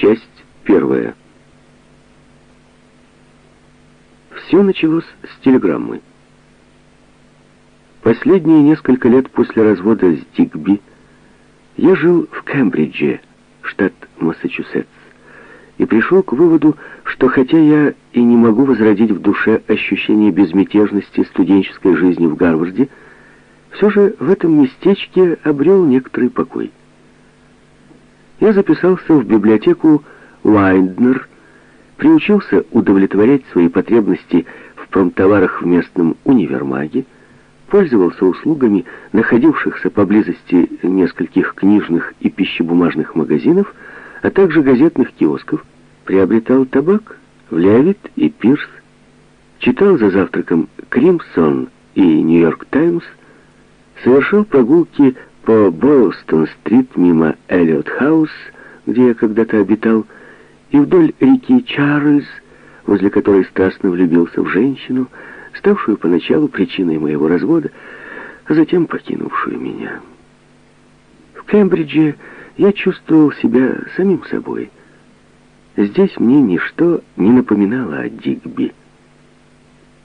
Часть первая. Все началось с телеграммы. Последние несколько лет после развода с Дигби я жил в Кембридже, штат Массачусетс, и пришел к выводу, что хотя я и не могу возродить в душе ощущение безмятежности студенческой жизни в Гарварде, все же в этом местечке обрел некоторый покой. Я записался в библиотеку Уайнднер, приучился удовлетворять свои потребности в промтоварах в местном универмаге, пользовался услугами находившихся поблизости нескольких книжных и пищебумажных магазинов, а также газетных киосков, приобретал табак в Лявит и Пирс, читал за завтраком «Кримсон» и «Нью-Йорк Таймс», совершил прогулки по Бойлстон-стрит мимо Эллиот-хаус, где я когда-то обитал, и вдоль реки Чарльз, возле которой страстно влюбился в женщину, ставшую поначалу причиной моего развода, а затем покинувшую меня. В Кембридже я чувствовал себя самим собой. Здесь мне ничто не напоминало о Дигби.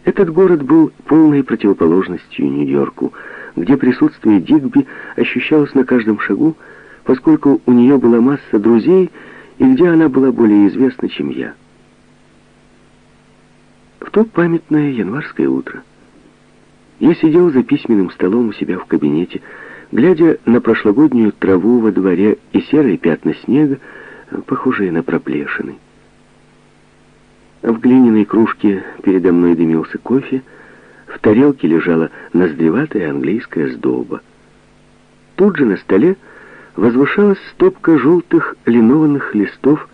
Этот город был полной противоположностью Нью-Йорку, где присутствие Дигби ощущалось на каждом шагу, поскольку у нее была масса друзей, и где она была более известна, чем я. В то памятное январское утро я сидел за письменным столом у себя в кабинете, глядя на прошлогоднюю траву во дворе и серые пятна снега, похожие на проплешины. В глиняной кружке передо мной дымился кофе, в тарелке лежала ноздреватая английская сдоба. Тут же на столе возвышалась стопка желтых линованных листов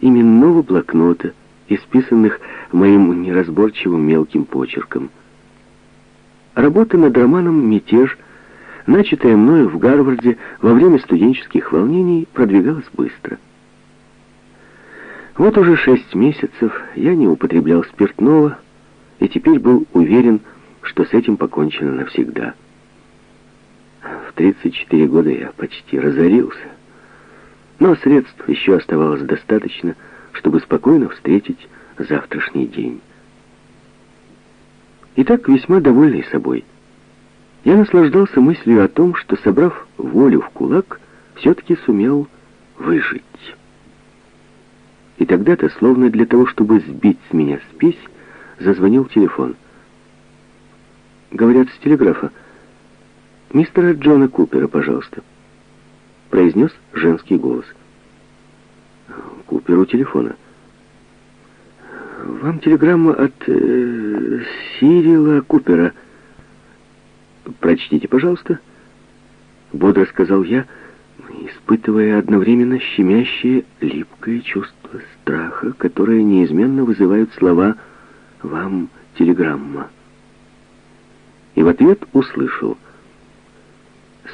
именного блокнота, исписанных моим неразборчивым мелким почерком. Работа над романом «Мятеж», начатая мною в Гарварде во время студенческих волнений, продвигалась быстро. Вот уже шесть месяцев я не употреблял спиртного и теперь был уверен, что с этим покончено навсегда. В 34 года я почти разорился, но средств еще оставалось достаточно, чтобы спокойно встретить завтрашний день. Итак, весьма довольный собой, я наслаждался мыслью о том, что, собрав волю в кулак, все-таки сумел выжить. И тогда-то, словно для того, чтобы сбить с меня спесь, зазвонил телефон. Говорят с телеграфа. «Мистера Джона Купера, пожалуйста», — произнес женский голос. Купер у телефона. «Вам телеграмма от э, Сирила Купера. Прочтите, пожалуйста», — бодро сказал я, испытывая одновременно щемящее, липкое чувство страха, которое неизменно вызывают слова «Вам телеграмма». И в ответ услышал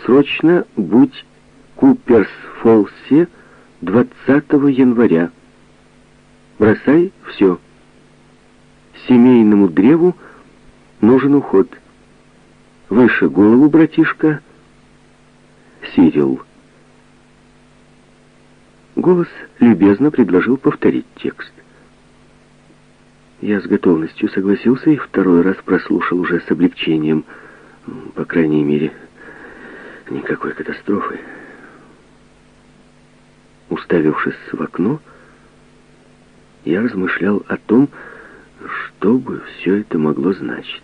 «Срочно будь Куперс-Фолсе 20 января. Бросай все. Семейному древу нужен уход. Выше голову, братишка. Сирил». Голос любезно предложил повторить текст. Я с готовностью согласился и второй раз прослушал уже с облегчением. По крайней мере, никакой катастрофы. Уставившись в окно, я размышлял о том, что бы все это могло значить.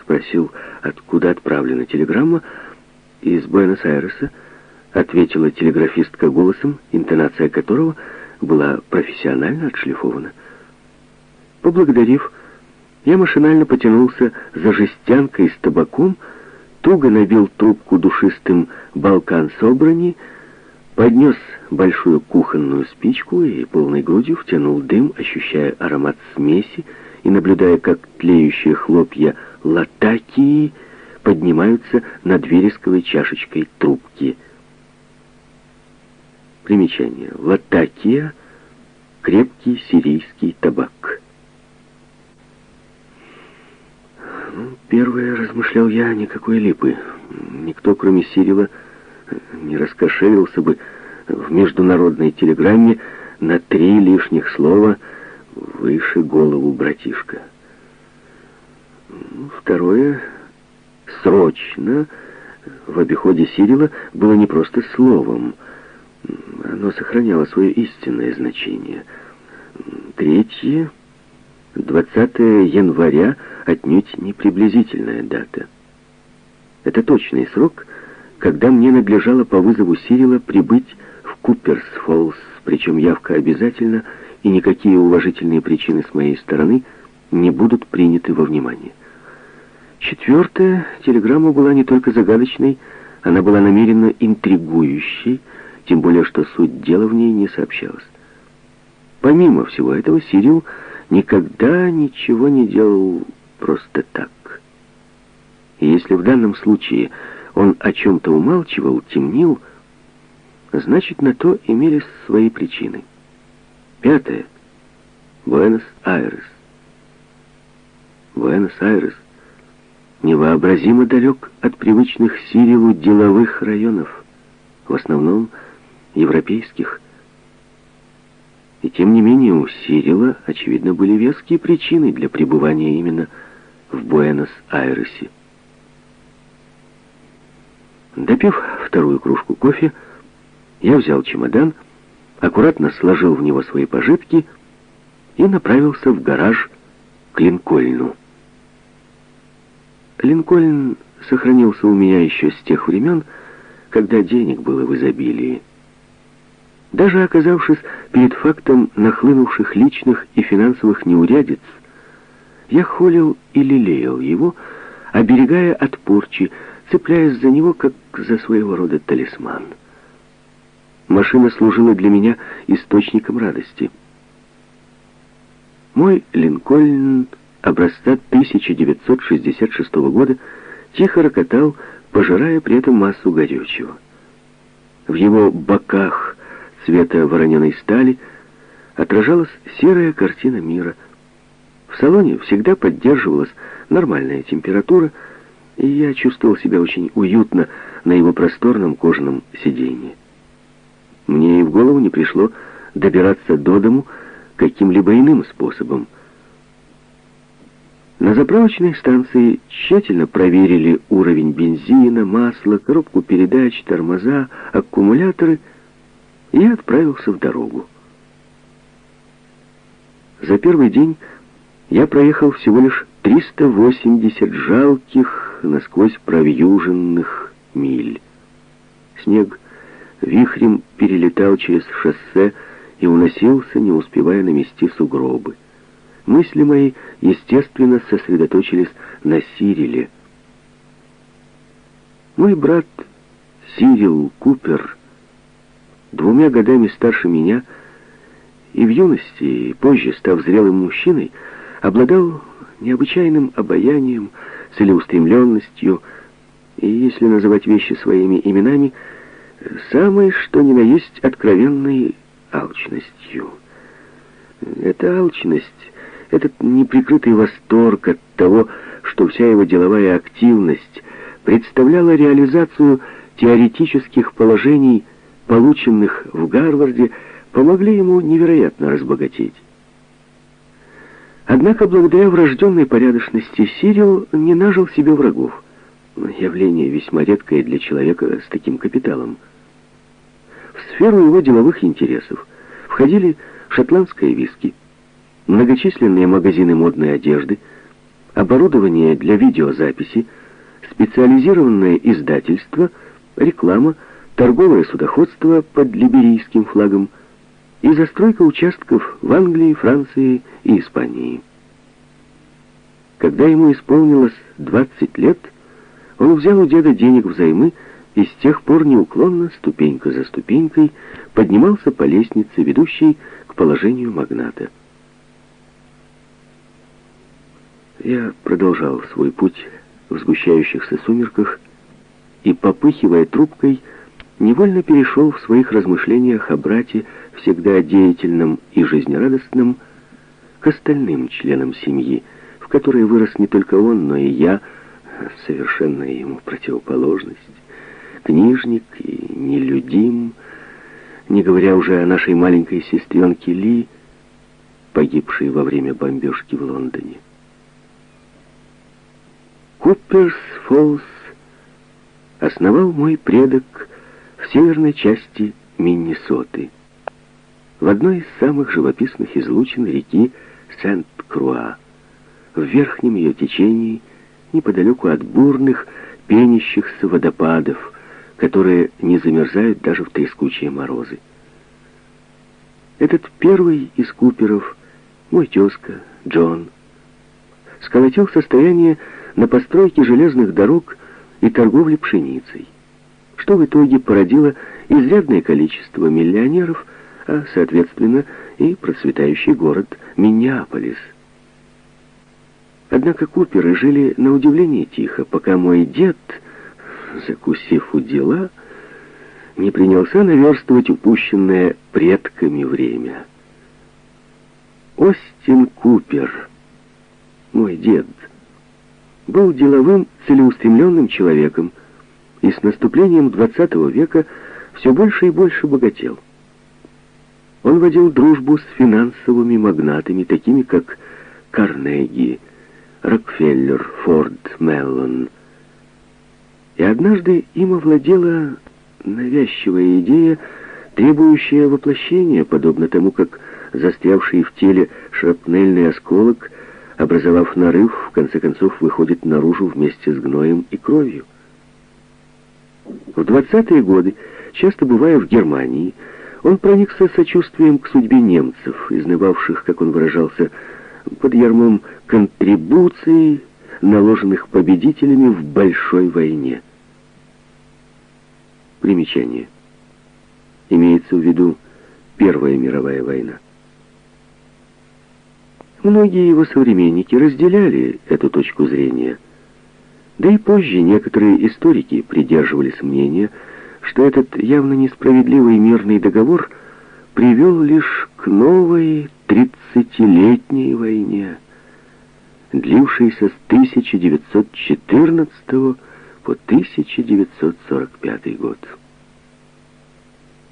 Спросил, откуда отправлена телеграмма, из Буэнос-Айреса, ответила телеграфистка голосом, интонация которого была профессионально отшлифована. Поблагодарив, я машинально потянулся за жестянкой с табаком, туго набил трубку душистым «Балкан Собрани», поднес большую кухонную спичку и полной грудью втянул дым, ощущая аромат смеси и наблюдая, как тлеющие хлопья латакии поднимаются над вересковой чашечкой трубки — Примечание. Латакия — крепкий сирийский табак. Ну, первое, размышлял я, никакой липы. Никто, кроме Сирила, не раскошелился бы в международной телеграмме на три лишних слова выше голову братишка. Второе, срочно, в обиходе Сирила было не просто словом, оно сохраняло свое истинное значение. Третье, 20 января, отнюдь не приблизительная дата. Это точный срок, когда мне надлежало по вызову Сирила прибыть в Куперс-Фоллс, причем явка обязательно, и никакие уважительные причины с моей стороны не будут приняты во внимание. Четвертая телеграмма была не только загадочной, она была намеренно интригующей, тем более что суть дела в ней не сообщалась. Помимо всего этого, Сирил никогда ничего не делал просто так. И если в данном случае он о чем-то умалчивал, темнил, значит, на то имелись свои причины. Пятое. Буэнос-Айрес. Буэнос-Айрес невообразимо далек от привычных Сирилу деловых районов, в основном европейских. И тем не менее у Сирила, очевидно, были веские причины для пребывания именно в Буэнос-Айресе. Допив вторую кружку кофе, я взял чемодан, аккуратно сложил в него свои пожитки и направился в гараж к Линкольну. Линкольн сохранился у меня еще с тех времен, когда денег было в изобилии. Даже оказавшись перед фактом нахлынувших личных и финансовых неурядиц, я холил и лелеял его, оберегая от порчи, цепляясь за него, как за своего рода талисман. Машина служила для меня источником радости. Мой Линкольн образца 1966 года тихо рокотал, пожирая при этом массу горючего. В его боках цвета вороненой стали отражалась серая картина мира. В салоне всегда поддерживалась нормальная температура, и я чувствовал себя очень уютно на его просторном кожаном сиденье. Мне и в голову не пришло добираться до дому каким-либо иным способом. На заправочной станции тщательно проверили уровень бензина, масла, коробку передач, тормоза, аккумуляторы и отправился в дорогу. За первый день я проехал всего лишь 380 жалких, насквозь провьюженных миль. Снег вихрем перелетал через шоссе и уносился, не успевая намести сугробы. Мысли мои, естественно, сосредоточились на Сириле. Мой брат Сирил Купер, двумя годами старше меня, и в юности, и позже, став зрелым мужчиной, обладал необычайным обаянием, целеустремленностью и, если называть вещи своими именами, самой, что ни на есть, откровенной алчностью. Эта алчность этот неприкрытый восторг от того, что вся его деловая активность представляла реализацию теоретических положений, полученных в Гарварде, помогли ему невероятно разбогатеть. Однако, благодаря врожденной порядочности, Сирил не нажил себе врагов. Явление весьма редкое для человека с таким капиталом. В сферу его деловых интересов входили шотландское виски, многочисленные магазины модной одежды, оборудование для видеозаписи, специализированное издательство, реклама, торговое судоходство под либерийским флагом и застройка участков в Англии, Франции и Испании. Когда ему исполнилось 20 лет, он взял у деда денег взаймы и с тех пор неуклонно, ступенька за ступенькой, поднимался по лестнице, ведущей к положению магната. Я продолжал свой путь в сгущающихся сумерках и, попыхивая трубкой, невольно перешел в своих размышлениях о брате, всегда деятельном и жизнерадостном, к остальным членам семьи, в которой вырос не только он, но и я, совершенная ему противоположность, книжник и нелюдим, не говоря уже о нашей маленькой сестренке Ли, погибшей во время бомбежки в Лондоне. Куперс Фоллс основал мой предок в северной части Миннесоты, в одной из самых живописных излучин реки Сент-Круа, в верхнем ее течении, неподалеку от бурных, пенящихся водопадов, которые не замерзают даже в трескучие морозы. Этот первый из Куперов, мой тезка, Джон, сколотил состояние на постройке железных дорог и торговле пшеницей, что в итоге породило изрядное количество миллионеров, а, соответственно, и процветающий город Миннеаполис. Однако Куперы жили на удивление тихо, пока мой дед, закусив у дела, не принялся наверстывать упущенное предками время. Остин Купер, мой дед, был деловым, целеустремленным человеком и с наступлением XX века все больше и больше богател. Он водил дружбу с финансовыми магнатами, такими как Карнеги, Рокфеллер, Форд, Меллон. И однажды им овладела навязчивая идея, требующая воплощения, подобно тому, как застрявший в теле шрапнельный осколок – образовав нарыв, в конце концов выходит наружу вместе с гноем и кровью. В 20-е годы, часто бывая в Германии, он проникся сочувствием к судьбе немцев, изнывавших, как он выражался, под ярмом контрибуций, наложенных победителями в большой войне. Примечание. Имеется в виду Первая мировая война. Многие его современники разделяли эту точку зрения. Да и позже некоторые историки придерживались мнения, что этот явно несправедливый мирный договор привел лишь к новой тридцатилетней войне, длившейся с 1914 по 1945 год.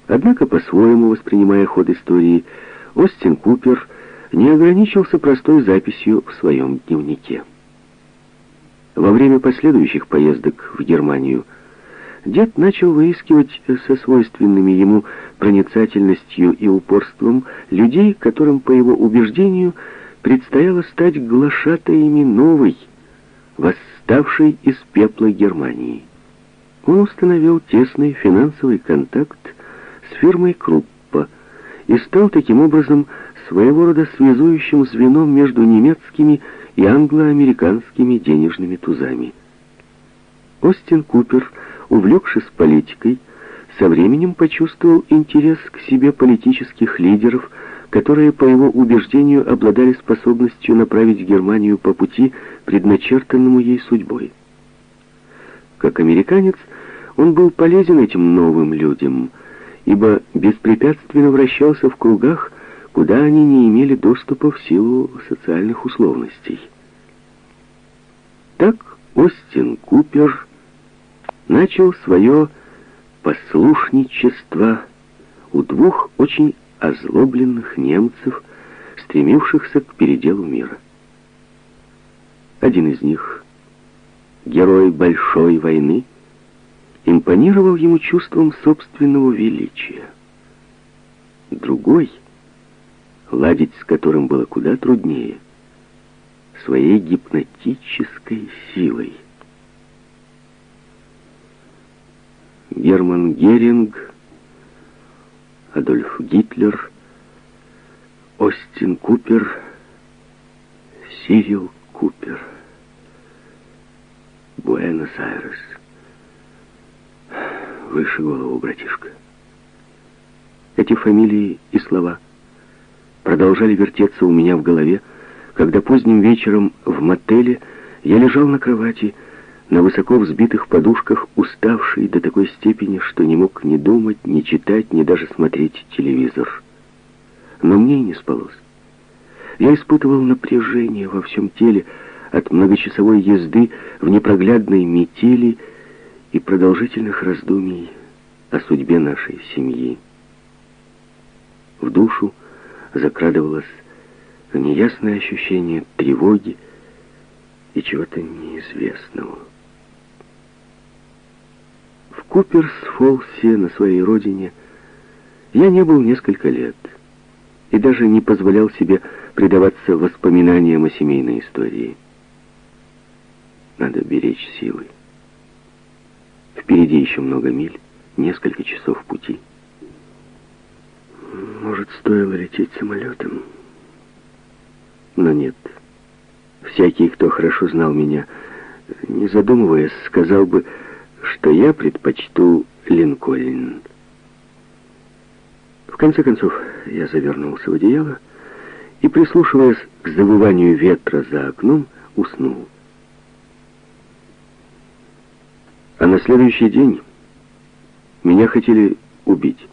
Однако, по-своему воспринимая ход истории, Остин Купер – не ограничился простой записью в своем дневнике. Во время последующих поездок в Германию дед начал выискивать со свойственными ему проницательностью и упорством людей, которым, по его убеждению, предстояло стать глашатаями новой, восставшей из пепла Германии. Он установил тесный финансовый контакт с фирмой Круппа и стал таким образом своего рода связующим звеном между немецкими и англо-американскими денежными тузами. Остин Купер, увлекшись политикой, со временем почувствовал интерес к себе политических лидеров, которые, по его убеждению, обладали способностью направить Германию по пути, предначертанному ей судьбой. Как американец, он был полезен этим новым людям, ибо беспрепятственно вращался в кругах, куда они не имели доступа в силу социальных условностей. Так Остин Купер начал свое послушничество у двух очень озлобленных немцев, стремившихся к переделу мира. Один из них, герой большой войны, импонировал ему чувством собственного величия. Другой — ладить с которым было куда труднее, своей гипнотической силой. Герман Геринг, Адольф Гитлер, Остин Купер, Сирил Купер. Буэнос-Айрес. Выше голову, братишка. Эти фамилии и слова — продолжали вертеться у меня в голове, когда поздним вечером в мотеле я лежал на кровати, на высоко взбитых подушках, уставший до такой степени, что не мог ни думать, ни читать, ни даже смотреть телевизор. Но мне и не спалось. Я испытывал напряжение во всем теле от многочасовой езды в непроглядной метели и продолжительных раздумий о судьбе нашей семьи. В душу закрадывалось неясное ощущение тревоги и чего-то неизвестного. В Куперс-Фолсе на своей родине я не был несколько лет и даже не позволял себе предаваться воспоминаниям о семейной истории. Надо беречь силы. Впереди еще много миль, несколько часов пути. Может, стоило лететь самолетом? Но нет. Всякий, кто хорошо знал меня, не задумываясь, сказал бы, что я предпочту Линкольн. В конце концов, я завернулся в одеяло и, прислушиваясь к завыванию ветра за окном, уснул. А на следующий день меня хотели убить.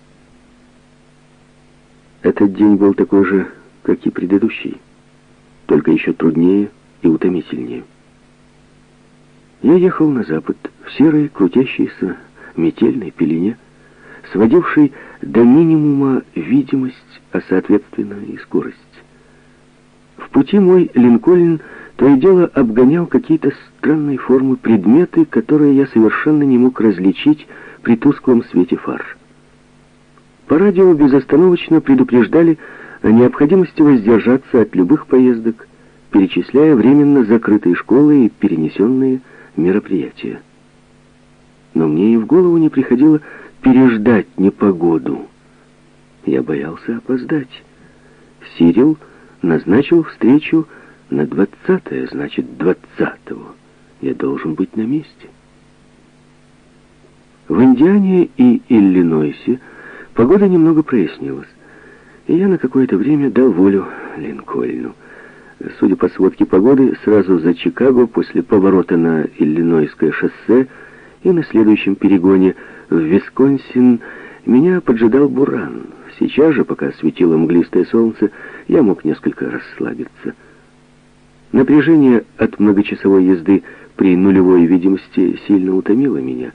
Этот день был такой же, как и предыдущий, только еще труднее и утомительнее. Я ехал на запад в серой, крутящейся метельной пелене, сводившей до минимума видимость, а соответственно и скорость. В пути мой Линкольн то и дело обгонял какие-то странной формы предметы, которые я совершенно не мог различить при тусклом свете фар. По радио безостановочно предупреждали о необходимости воздержаться от любых поездок, перечисляя временно закрытые школы и перенесенные мероприятия. Но мне и в голову не приходило переждать непогоду. Я боялся опоздать. Сирил назначил встречу на двадцатое, значит, двадцатого. Я должен быть на месте. В Индиане и Иллинойсе погода немного прояснилась, и я на какое-то время дал волю Линкольну. Судя по сводке погоды, сразу за Чикаго, после поворота на Иллинойское шоссе и на следующем перегоне в Висконсин, меня поджидал буран. Сейчас же, пока светило мглистое солнце, я мог несколько расслабиться. Напряжение от многочасовой езды при нулевой видимости сильно утомило меня.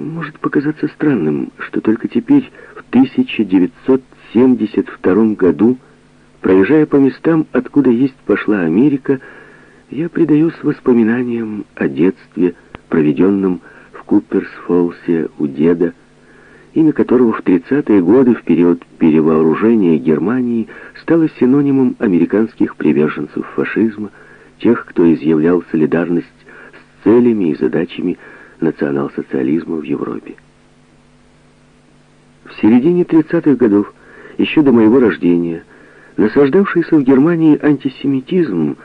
Может показаться странным, что только теперь, в 1972 году, проезжая по местам, откуда есть пошла Америка, я предаюсь воспоминаниям о детстве, проведенном в Куперсфолсе у деда, имя которого в 30-е годы, в период перевооружения Германии, стало синонимом американских приверженцев фашизма, тех, кто изъявлял солидарность с целями и задачами национал-социализма в Европе. В середине 30-х годов, еще до моего рождения, насаждавшийся в Германии антисемитизм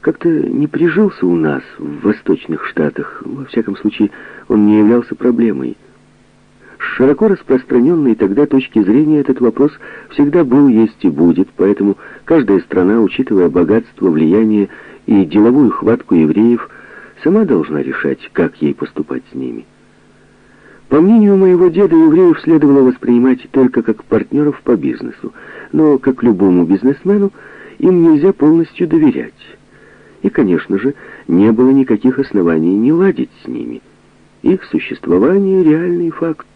как-то не прижился у нас, в восточных штатах. Во всяком случае, он не являлся проблемой. С широко распространенной тогда точки зрения этот вопрос всегда был, есть и будет, поэтому каждая страна, учитывая богатство, влияние и деловую хватку евреев, сама должна решать, как ей поступать с ними. По мнению моего деда, евреев следовало воспринимать только как партнеров по бизнесу, но, как любому бизнесмену, им нельзя полностью доверять. И, конечно же, не было никаких оснований не ладить с ними – их существование — реальный факт.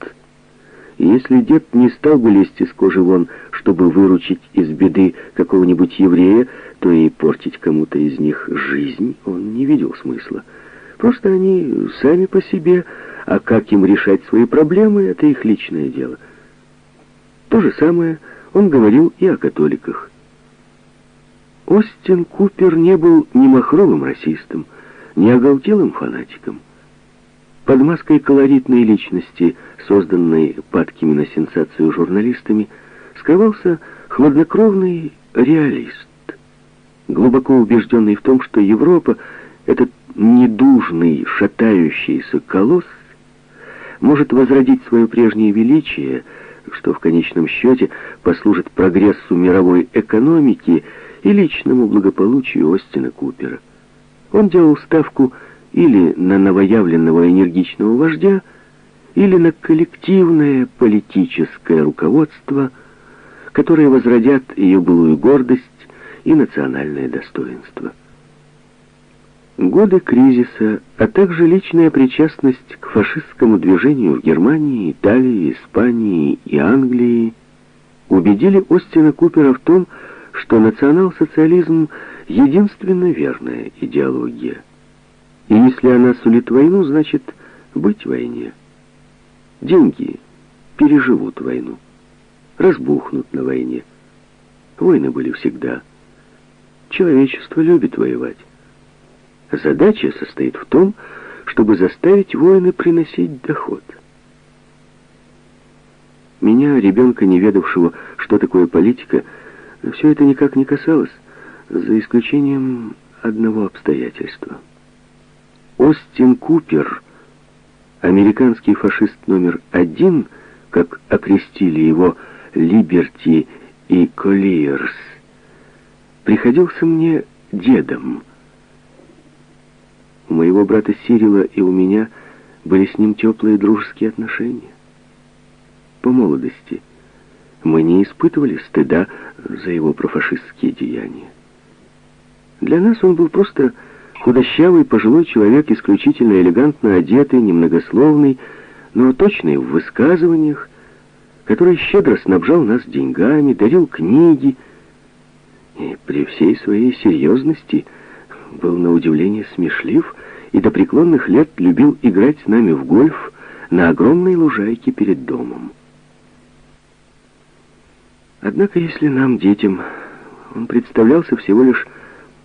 Если дед не стал бы лезть из кожи вон, чтобы выручить из беды какого-нибудь еврея, то и портить кому-то из них жизнь он не видел смысла. Просто они сами по себе, а как им решать свои проблемы, это их личное дело. То же самое он говорил и о католиках. Остин Купер не был ни махровым расистом, ни оголтелым фанатиком. Под маской колоритной личности, созданной падкими на сенсацию журналистами, скрывался хладнокровный реалист, глубоко убежденный в том, что Европа, этот недужный, шатающийся колосс, может возродить свое прежнее величие, что в конечном счете послужит прогрессу мировой экономики и личному благополучию Остина Купера. Он делал ставку или на новоявленного энергичного вождя, или на коллективное политическое руководство, которое возродят ее былую гордость и национальное достоинство. Годы кризиса, а также личная причастность к фашистскому движению в Германии, Италии, Испании и Англии убедили Остина Купера в том, что национал-социализм — единственно верная идеология. И если она сулит войну, значит быть в войне. Деньги переживут войну, разбухнут на войне. Войны были всегда. Человечество любит воевать. Задача состоит в том, чтобы заставить войны приносить доход. Меня, ребенка, не ведавшего, что такое политика, все это никак не касалось, за исключением одного обстоятельства. Остин Купер, американский фашист номер один, как окрестили его «Либерти» и «Коллиерс», приходился мне дедом. У моего брата Сирила и у меня были с ним теплые дружеские отношения. По молодости мы не испытывали стыда за его профашистские деяния. Для нас он был просто худощавый пожилой человек, исключительно элегантно одетый, немногословный, но точный в высказываниях, который щедро снабжал нас деньгами, дарил книги и при всей своей серьезности был на удивление смешлив и до преклонных лет любил играть с нами в гольф на огромной лужайке перед домом. Однако, если нам, детям, он представлялся всего лишь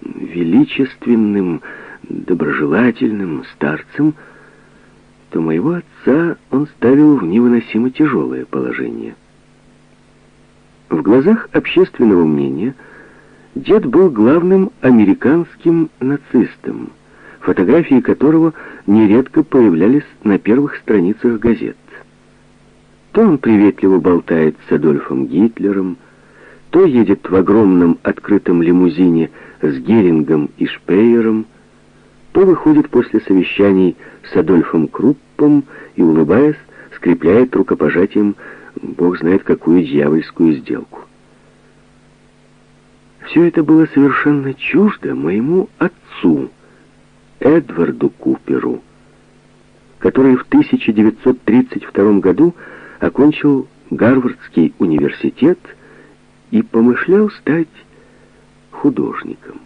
величественным, доброжелательным старцем, то моего отца он ставил в невыносимо тяжелое положение. В глазах общественного мнения дед был главным американским нацистом, фотографии которого нередко появлялись на первых страницах газет. То он приветливо болтает с Адольфом Гитлером, то едет в огромном открытом лимузине с Герингом и Шпеером, то выходит после совещаний с Адольфом Круппом и, улыбаясь, скрепляет рукопожатием бог знает какую дьявольскую сделку. Все это было совершенно чуждо моему отцу, Эдварду Куперу, который в 1932 году окончил Гарвардский университет и помышлял стать художником.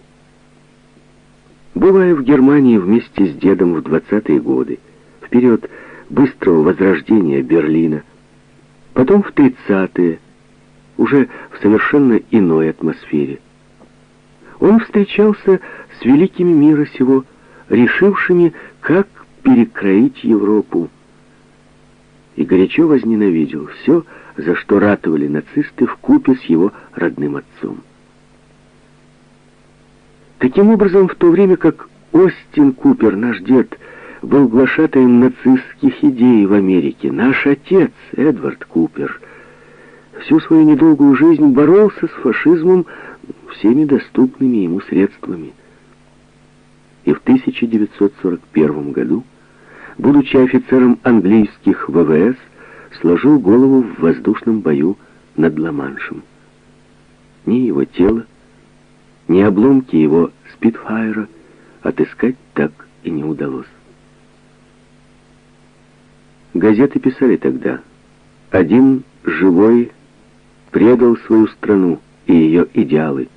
Бывая в Германии вместе с дедом в 20-е годы, в период быстрого возрождения Берлина, потом в 30-е, уже в совершенно иной атмосфере, он встречался с великими мира сего, решившими, как перекроить Европу, и горячо возненавидел все, за что ратовали нацисты в купе с его родным отцом. Таким образом, в то время как Остин Купер, наш дед, был глашатаем нацистских идей в Америке, наш отец, Эдвард Купер, всю свою недолгую жизнь боролся с фашизмом всеми доступными ему средствами. И в 1941 году будучи офицером английских ВВС, сложил голову в воздушном бою над Ла-Маншем. Ни его тело, ни обломки его спидфайра отыскать так и не удалось. Газеты писали тогда, один живой предал свою страну и ее идеалы,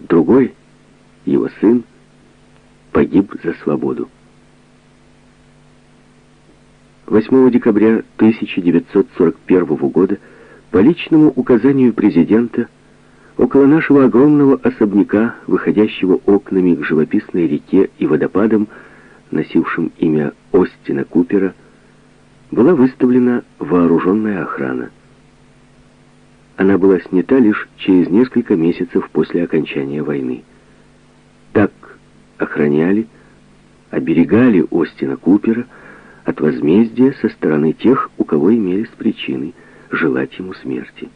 другой, его сын, погиб за свободу. 8 декабря 1941 года по личному указанию президента около нашего огромного особняка, выходящего окнами к живописной реке и водопадам, носившим имя Остина Купера, была выставлена вооруженная охрана. Она была снята лишь через несколько месяцев после окончания войны. Так охраняли, оберегали Остина Купера, от возмездия со стороны тех, у кого имелись причины желать ему смерти.